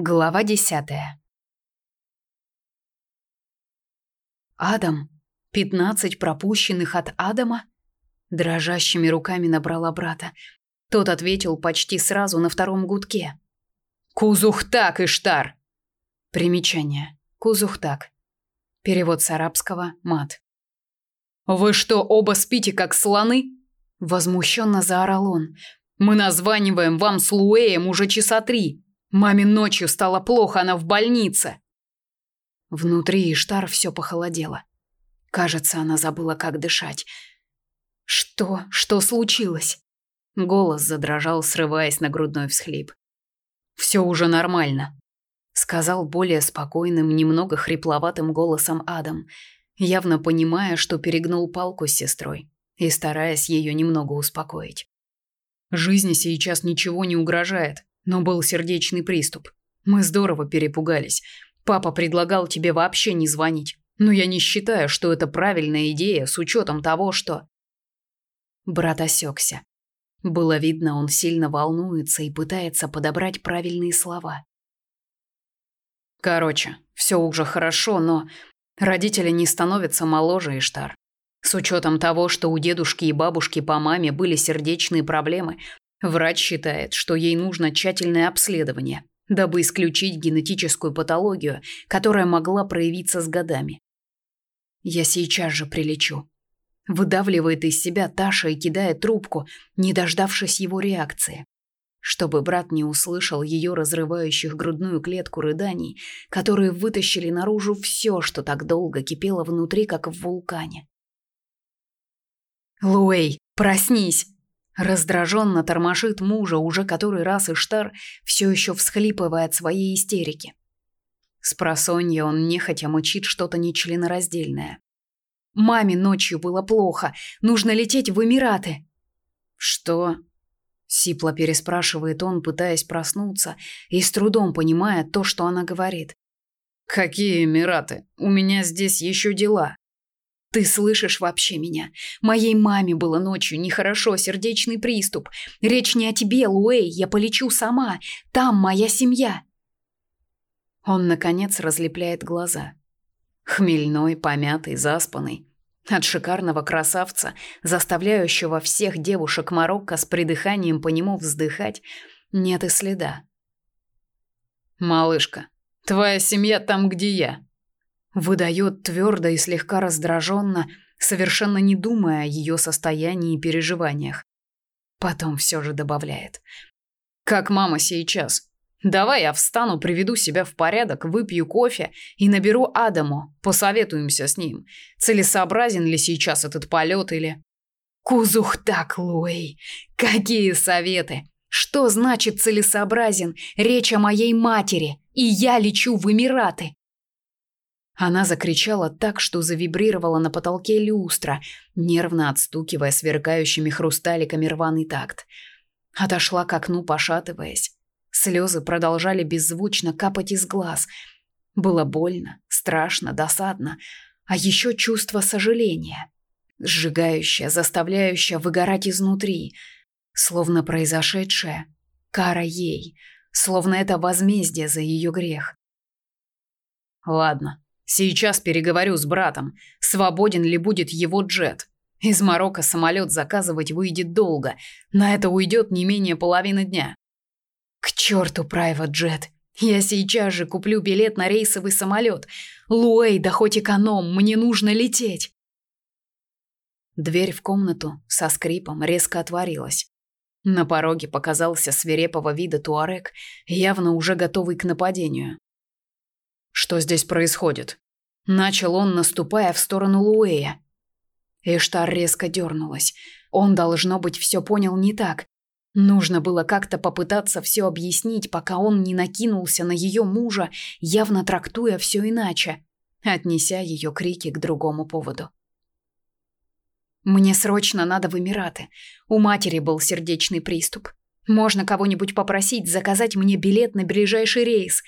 Глава десятая. Адам? Пятнадцать пропущенных от Адама? Дрожащими руками набрала брата. Тот ответил почти сразу на втором гудке. «Кузухтак, Иштар!» Примечание. Кузухтак. Перевод с арабского «мат». «Вы что, оба спите, как слоны?» Возмущенно заорал он. «Мы названиваем вам с Луэем уже часа три. Маме ночью стало плохо, она в больнице. Внутри Иштар все похолодело. Кажется, она забыла, как дышать. Что? Что случилось? Голос задрожал, срываясь на грудной всхлип. Все уже нормально, сказал более спокойным, немного хрипловатым голосом Адам, явно понимая, что перегнул палку с сестрой и стараясь ее немного успокоить. Жизни сейчас ничего не угрожает но был сердечный приступ. Мы здорово перепугались. Папа предлагал тебе вообще не звонить. Но я не считаю, что это правильная идея с учетом того, что Брат осекся. Было видно, он сильно волнуется и пытается подобрать правильные слова. Короче, все уже хорошо, но родители не становятся моложе Иштар. С учетом того, что у дедушки и бабушки по маме были сердечные проблемы, Врач считает, что ей нужно тщательное обследование, дабы исключить генетическую патологию, которая могла проявиться с годами. Я сейчас же прилечу. Выдавливает из себя Таша и кидает трубку, не дождавшись его реакции. Чтобы брат не услышал ее разрывающих грудную клетку рыданий, которые вытащили наружу все, что так долго кипело внутри, как в вулкане. «Луэй, проснись!» Раздраженно тормошит мужа уже который раз Иштар, все еще всхлипывая от своей истерики. С просонья он нехотя мычит что-то нечленораздельное. «Маме ночью было плохо. Нужно лететь в Эмираты». «Что?» Сипло переспрашивает он, пытаясь проснуться и с трудом понимая то, что она говорит. «Какие Эмираты? У меня здесь еще дела». Ты слышишь вообще меня? Моей маме было ночью нехорошо, сердечный приступ. Речь не о тебе, Луэй, я полечу сама. Там моя семья. Он наконец разлепляет глаза. Хмельной, помятый, заспанный. От шикарного красавца, заставляющего всех девушек Марокко с придыханием по нему вздыхать, нет и следа. Малышка, твоя семья там, где я. Выдает твердо и слегка раздраженно, совершенно не думая о ее состоянии и переживаниях. Потом все же добавляет. «Как мама сейчас. Давай я встану, приведу себя в порядок, выпью кофе и наберу Адаму, посоветуемся с ним, целесообразен ли сейчас этот полет или...» «Кузух так, Луэй! Какие советы! Что значит целесообразен? Речь о моей матери, и я лечу в Эмираты!» Она закричала так, что завибрировала на потолке люстра, нервно отстукивая сверкающими хрусталиками рваный такт. Отошла к окну, пошатываясь. Слезы продолжали беззвучно капать из глаз. Было больно, страшно, досадно, а еще чувство сожаления, сжигающее, заставляющее выгорать изнутри, словно произошедшее кара ей, словно это возмездие за ее грех. Ладно, Сейчас переговорю с братом, свободен ли будет его джет. Из Марокко самолет заказывать выйдет долго. На это уйдет не менее половины дня. К черту private джет. Я сейчас же куплю билет на рейсовый самолет. Луэй, да хоть эконом, мне нужно лететь. Дверь в комнату со скрипом резко отворилась. На пороге показался свирепого вида туарек, явно уже готовый к нападению. Что здесь происходит? Начал он, наступая в сторону Луэя. Эштар резко дернулась. Он, должно быть, все понял не так. Нужно было как-то попытаться все объяснить, пока он не накинулся на ее мужа, явно трактуя все иначе, отнеся ее крики к другому поводу. «Мне срочно надо в Эмираты. У матери был сердечный приступ. Можно кого-нибудь попросить заказать мне билет на ближайший рейс.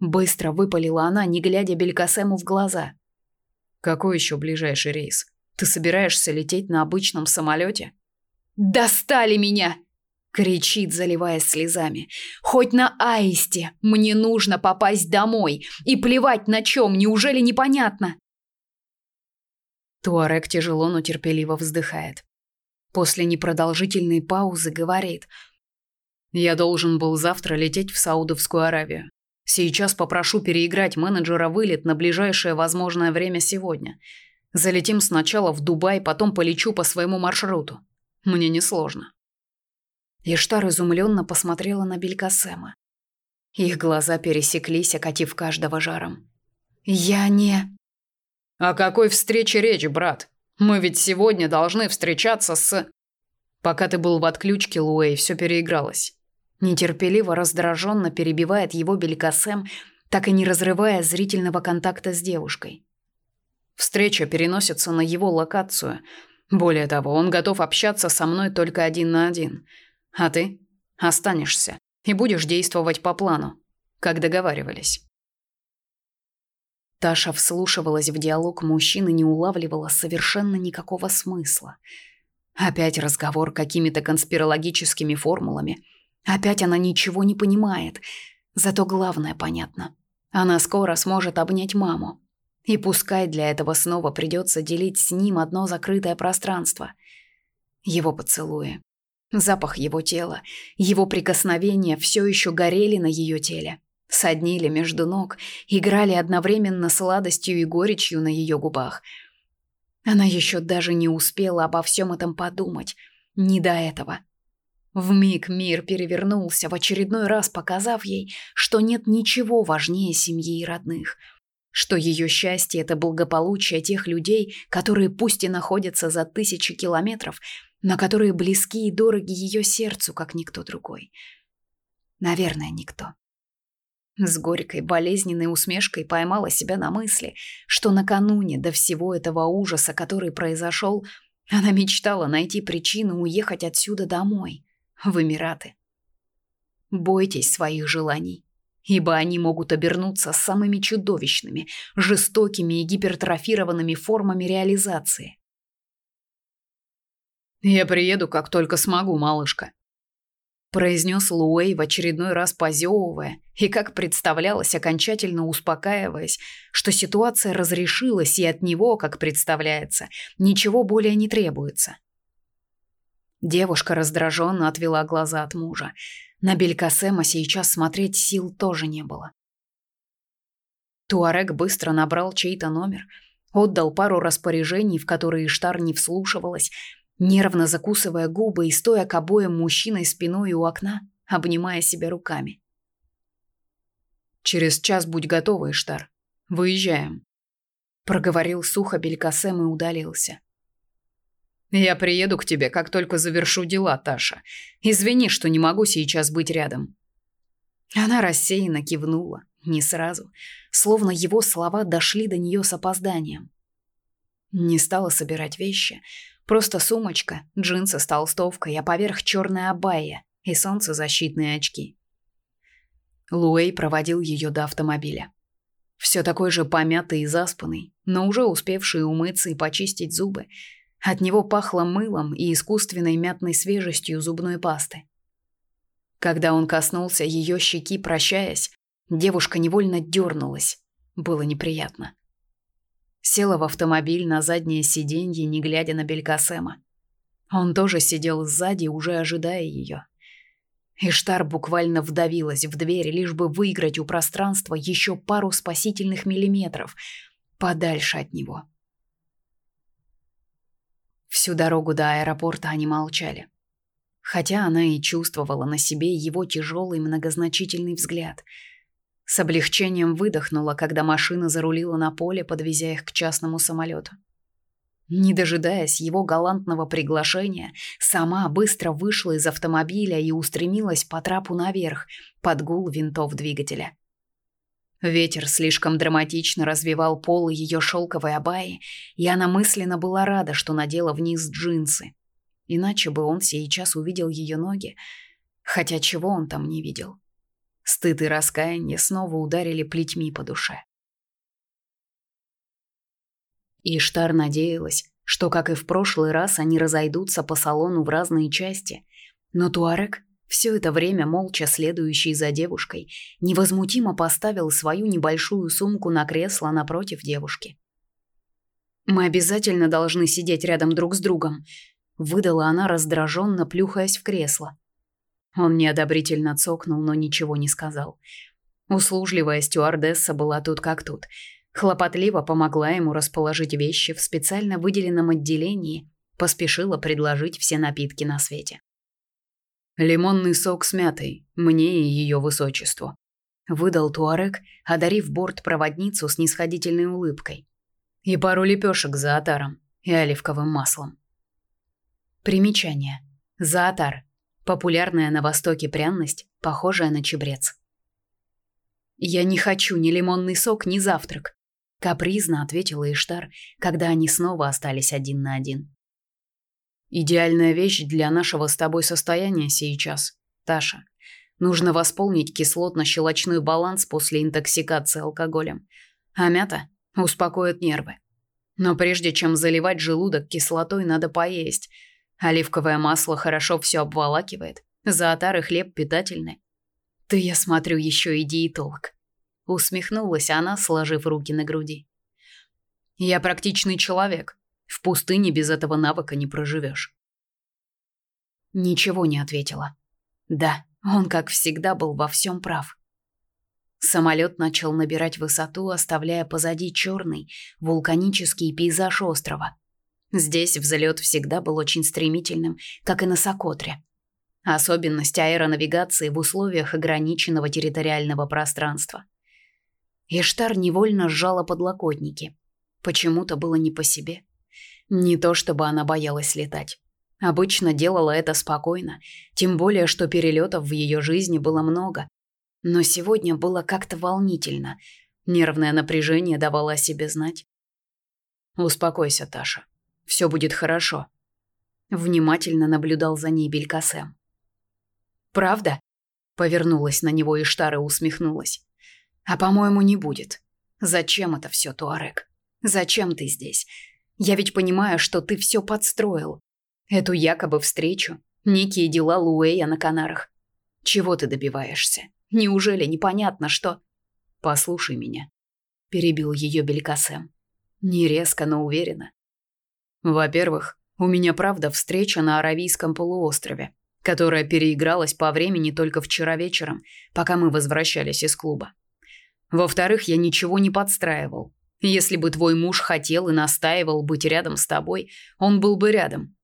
Быстро выпалила она, не глядя Белькасему в глаза. «Какой еще ближайший рейс? Ты собираешься лететь на обычном самолете?» «Достали меня!» — Кричит, заливаясь слезами. «Хоть на аисте! Мне нужно попасть домой! И плевать на чем, неужели непонятно?» Туарек тяжело, но терпеливо вздыхает. После непродолжительной паузы говорит. «Я должен был завтра лететь в Саудовскую Аравию. Сейчас попрошу переиграть менеджера вылет на ближайшее возможное время сегодня. Залетим сначала в Дубай, потом полечу по своему маршруту. Мне несложно». Иштар изумленно посмотрела на Белькасема. Их глаза пересеклись, окатив каждого жаром. «Я не...» «О какой встрече речь, брат? Мы ведь сегодня должны встречаться с...» Пока ты был в отключке, Луэй, все переигралось. Нетерпеливо, раздраженно перебивает его Белькасем, так и не разрывая зрительного контакта с девушкой. Встреча переносится на его локацию. Более того, он готов общаться со мной только один на один. А ты останешься и будешь действовать по плану, как договаривались. Таша вслушивалась в диалог мужчин и не улавливала совершенно никакого смысла. Опять разговор какими-то конспирологическими формулами. Опять она ничего не понимает. Зато главное понятно. Она скоро сможет обнять маму. И пускай для этого снова придется делить с ним одно закрытое пространство. Его поцелуи, запах его тела, его прикосновения все еще горели на ее теле соднили между ног, играли одновременно сладостью и горечью на ее губах. Она еще даже не успела обо всем этом подумать, не до этого. В миг мир перевернулся, в очередной раз показав ей, что нет ничего важнее семьи и родных, что ее счастье это благополучие тех людей, которые пусть и находятся за тысячи километров, но которые близки и дороги ее сердцу, как никто другой. Наверное, никто. С горькой, болезненной усмешкой поймала себя на мысли, что накануне до всего этого ужаса, который произошел, она мечтала найти причину уехать отсюда домой, в Эмираты. Бойтесь своих желаний, ибо они могут обернуться самыми чудовищными, жестокими и гипертрофированными формами реализации. «Я приеду, как только смогу, малышка», произнес Луэй в очередной раз позевывая и, как представлялось, окончательно успокаиваясь, что ситуация разрешилась и от него, как представляется, ничего более не требуется. Девушка раздраженно отвела глаза от мужа. На Белькасема сейчас смотреть сил тоже не было. Туарек быстро набрал чей-то номер, отдал пару распоряжений, в которые Штар не вслушивалась, нервно закусывая губы и стоя к обоим мужчиной спиной у окна, обнимая себя руками. «Через час будь готова, Иштар. Выезжаем», — проговорил сухо Белькасем и удалился. «Я приеду к тебе, как только завершу дела, Таша. Извини, что не могу сейчас быть рядом». Она рассеянно кивнула, не сразу, словно его слова дошли до нее с опозданием. Не стала собирать вещи, Просто сумочка, джинсы с толстовкой, а поверх черная абайя и солнцезащитные очки. Луэй проводил ее до автомобиля. Все такой же помятый и заспанный, но уже успевший умыться и почистить зубы. От него пахло мылом и искусственной мятной свежестью зубной пасты. Когда он коснулся ее щеки, прощаясь, девушка невольно дернулась. Было неприятно. Села в автомобиль на заднее сиденье, не глядя на Белькасема. Он тоже сидел сзади, уже ожидая ее. Иштар буквально вдавилась в дверь, лишь бы выиграть у пространства еще пару спасительных миллиметров подальше от него. Всю дорогу до аэропорта они молчали. Хотя она и чувствовала на себе его тяжелый многозначительный взгляд – с облегчением выдохнула, когда машина зарулила на поле, подвезя их к частному самолету. Не дожидаясь его галантного приглашения, сама быстро вышла из автомобиля и устремилась по трапу наверх, под гул винтов двигателя. Ветер слишком драматично развивал полы ее шелковой абайи, и она мысленно была рада, что надела вниз джинсы. Иначе бы он сейчас увидел ее ноги, хотя чего он там не видел. Стыд и раскаяние снова ударили плетьми по душе. Иштар надеялась, что, как и в прошлый раз, они разойдутся по салону в разные части, но Туарек все это время молча следующий за девушкой, невозмутимо поставил свою небольшую сумку на кресло напротив девушки. Мы обязательно должны сидеть рядом друг с другом, выдала она раздраженно, плюхаясь в кресло. Он неодобрительно цокнул, но ничего не сказал. Услужливая стюардесса была тут как тут. Хлопотливо помогла ему расположить вещи в специально выделенном отделении, поспешила предложить все напитки на свете. Лимонный сок с мятой, мне и ее высочеству. Выдал Туарек, одарив бортпроводницу с нисходительной улыбкой. И пару лепешек за атаром и оливковым маслом. Примечание. Заатар. Популярная на Востоке пряность, похожая на чебрец. «Я не хочу ни лимонный сок, ни завтрак», — капризно ответила Иштар, когда они снова остались один на один. Идеальная вещь для нашего с тобой состояния сейчас, Таша. Нужно восполнить кислотно-щелочной баланс после интоксикации алкоголем. А мята успокоит нервы. Но прежде чем заливать желудок кислотой, надо поесть. Оливковое масло хорошо все обволакивает. Зоотар и хлеб питательны. Ты, я смотрю, еще и диетолог. Усмехнулась она, сложив руки на груди. Я практичный человек. В пустыне без этого навыка не проживешь. Ничего не ответила. Да, он, как всегда, был во всем прав. Самолет начал набирать высоту, оставляя позади черный вулканический пейзаж острова. Здесь взлет всегда был очень стремительным, как и на Сокотре. Особенность аэронавигации в условиях ограниченного территориального пространства. Иштар невольно сжала подлокотники. Почему-то было не по себе. Не то чтобы она боялась летать. Обычно делала это спокойно, тем более что перелетов в ее жизни было много. Но сегодня было как-то волнительно. Нервное напряжение давало о себе знать. Успокойся, Таша. Все будет хорошо. Внимательно наблюдал за ней Белькасем. Правда? Повернулась на него и Иштара усмехнулась. А по-моему, не будет. Зачем это все, Туарек? Зачем ты здесь? Я ведь понимаю, что ты все подстроил. Эту якобы встречу, некие дела Луэя на Канарах. Чего ты добиваешься? Неужели непонятно, что... Послушай меня. Перебил ее Белькасем. Не резко, но уверенно. Во-первых, у меня правда встреча на Аравийском полуострове, которая переигралась по времени только вчера вечером, пока мы возвращались из клуба. Во-вторых, я ничего не подстраивал. Если бы твой муж хотел и настаивал быть рядом с тобой, он был бы рядом.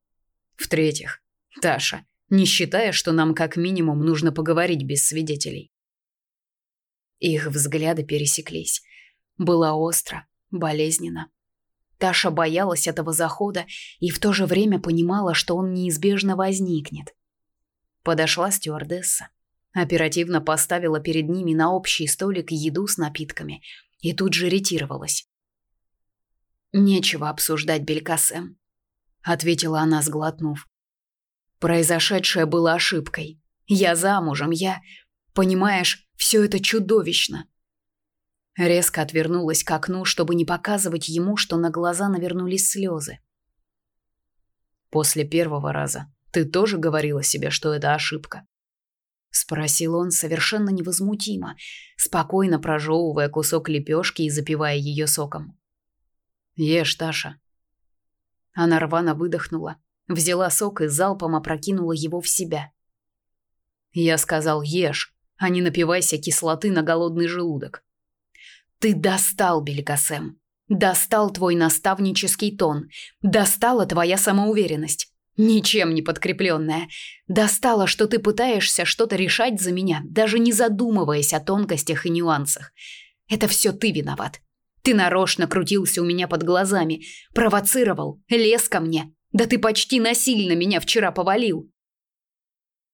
В-третьих, Таша, не считая, что нам как минимум нужно поговорить без свидетелей. Их взгляды пересеклись. Было остро, болезненно. Таша боялась этого захода и в то же время понимала, что он неизбежно возникнет. Подошла стюардесса, оперативно поставила перед ними на общий столик еду с напитками – и тут же ретировалась. «Нечего обсуждать Белькасем», — ответила она, сглотнув. «Произошедшее было ошибкой. Я замужем, я... Понимаешь, все это чудовищно». Резко отвернулась к окну, чтобы не показывать ему, что на глаза навернулись слезы. «После первого раза ты тоже говорила себе, что это ошибка?» спросил он совершенно невозмутимо, спокойно прожевывая кусок лепешки и запивая ее соком. Ешь, Таша. Она рвано выдохнула, взяла сок и залпом опрокинула его в себя. Я сказал: "Ешь, а не напивайся кислоты на голодный желудок". Ты достал, Беликасем. Достал твой наставнический тон. Достала твоя самоуверенность. Ничем не подкрепленная. Достало, что ты пытаешься что-то решать за меня, даже не задумываясь о тонкостях и нюансах. Это все ты виноват. Ты нарочно крутился у меня под глазами, провоцировал, лез ко мне. Да ты почти насильно меня вчера повалил.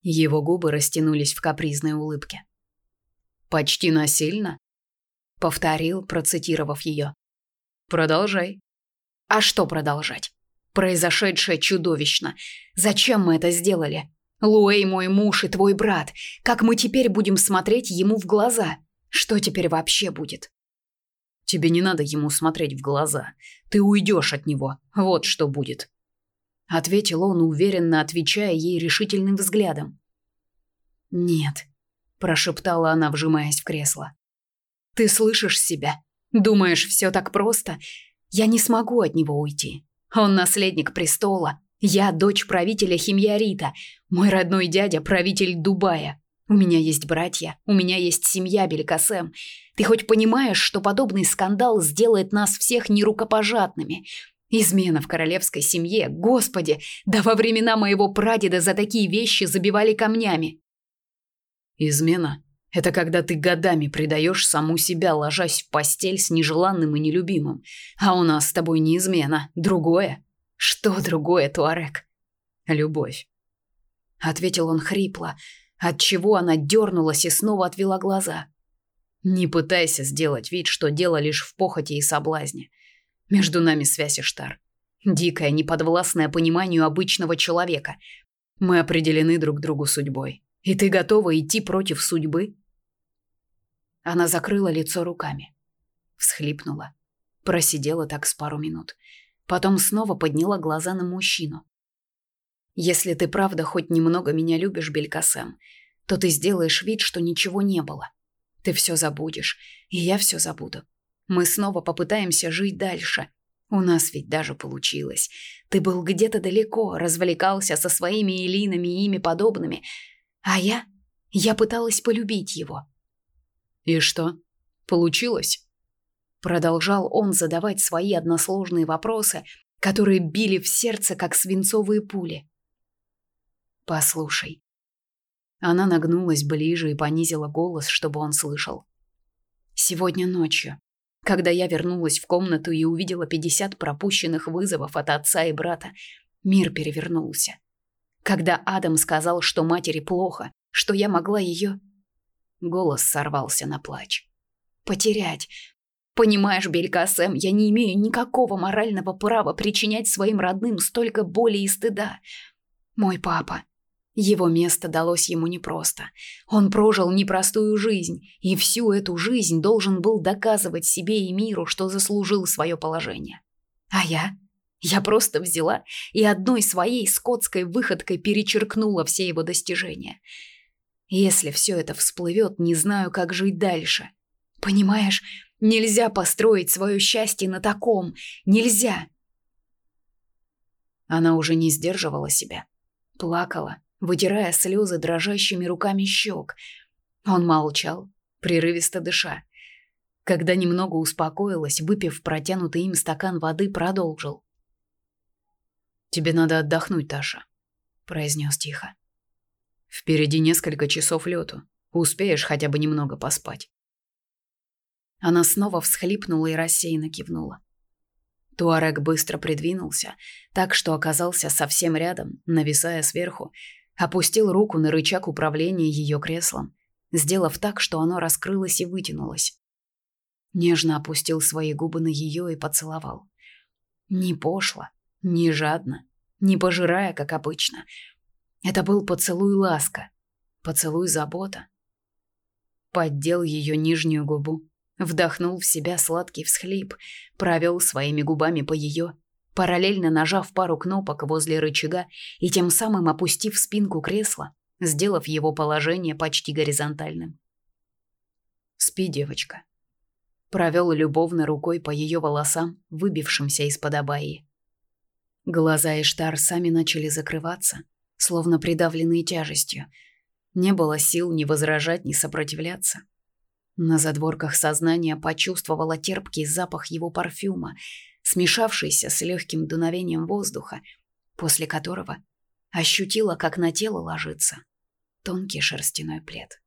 Его губы растянулись в капризной улыбке. Почти насильно, повторил, процитировав ее. Продолжай. А что продолжать? Произошедшее чудовищно. Зачем мы это сделали? Луэй мой муж и твой брат. Как мы теперь будем смотреть ему в глаза? Что теперь вообще будет? Тебе не надо ему смотреть в глаза. Ты уйдешь от него. Вот что будет. Ответил он, уверенно отвечая ей решительным взглядом. «Нет», – прошептала она, вжимаясь в кресло. «Ты слышишь себя? Думаешь, все так просто? Я не смогу от него уйти. Он наследник престола. Я дочь правителя Химьярита. Мой родной дядя – правитель Дубая. У меня есть братья, у меня есть семья Белькасем. Ты хоть понимаешь, что подобный скандал сделает нас всех нерукопожатными? Измена в королевской семье, господи, да во времена моего прадеда за такие вещи забивали камнями. Измена – это когда ты годами предаешь саму себя, ложась в постель с нежеланным и нелюбимым. А у нас с тобой не измена, другое. Что другое, Туарек? Любовь. Ответил он хрипло, отчего она дернулась и снова отвела глаза. Не пытайся сделать вид, что дело лишь в похоти и соблазне. Между нами связь Иштар. Дикая, неподвластная пониманию обычного человека. Мы определены друг другу судьбой. И ты готова идти против судьбы? Она закрыла лицо руками, всхлипнула, просидела так с пару минут, потом снова подняла глаза на мужчину. Если ты правда хоть немного меня любишь, Белькасем, то ты сделаешь вид, что ничего не было. Ты все забудешь, и я все забуду. Мы снова попытаемся жить дальше. У нас ведь даже получилось. Ты был где-то далеко, развлекался со своими Элинами и ими подобными, а я... я пыталась полюбить его. «И что? Получилось?» Продолжал он задавать свои односложные вопросы, которые били в сердце, как свинцовые пули. «Послушай». Она нагнулась ближе и понизила голос, чтобы он слышал. «Сегодня ночью, когда я вернулась в комнату и увидела 50 пропущенных вызовов от отца и брата, мир перевернулся. Когда Адам сказал, что матери плохо, что я могла ее... Голос сорвался на плач. Потерять. Понимаешь, Белькасем, я не имею никакого морального права причинять своим родным столько боли и стыда. Мой папа. Его место далось ему непросто. Он прожил непростую жизнь, и всю эту жизнь должен был доказывать себе и миру, что заслужил свое положение. А я? Я просто взяла и одной своей скотской выходкой перечеркнула все его достижения. Если все это всплывет, не знаю, как жить дальше. Понимаешь, нельзя построить свое счастье на таком. Нельзя. Она уже не сдерживала себя. Плакала, вытирая слезы дрожащими руками щек. Он молчал, прерывисто дыша. Когда немного успокоилась, выпив протянутый им стакан воды, продолжил. Тебе надо отдохнуть, Таша, произнес тихо. Впереди несколько часов лету. Успеешь хотя бы немного поспать. Она снова всхлипнула и рассеянно кивнула. Туарек быстро придвинулся, так что оказался совсем рядом, нависая сверху, опустил руку на рычаг управления ее креслом, сделав так, что оно раскрылось и вытянулось. Нежно опустил свои губы на ее и поцеловал. Не пошло, не жадно, не пожирая, как обычно. Это был поцелуй ласка, поцелуй забота. Поддел ее нижнюю губу, вдохнул в себя сладкий всхлип, провел своими губами по ее, параллельно нажав пару кнопок возле рычага и тем самым опустив спинку кресла, сделав его положение почти горизонтальным. «Спи, девочка», провел любовно рукой по ее волосам, выбившимся из-под абайи. Глаза Иштар сами начали закрываться, словно придавленные тяжестью. Не было сил ни возражать, ни сопротивляться. На задворках сознания почувствовала терпкий запах его парфюма, смешавшийся с легким дуновением воздуха, после которого ощутила, как на тело ложится тонкий шерстяной плед.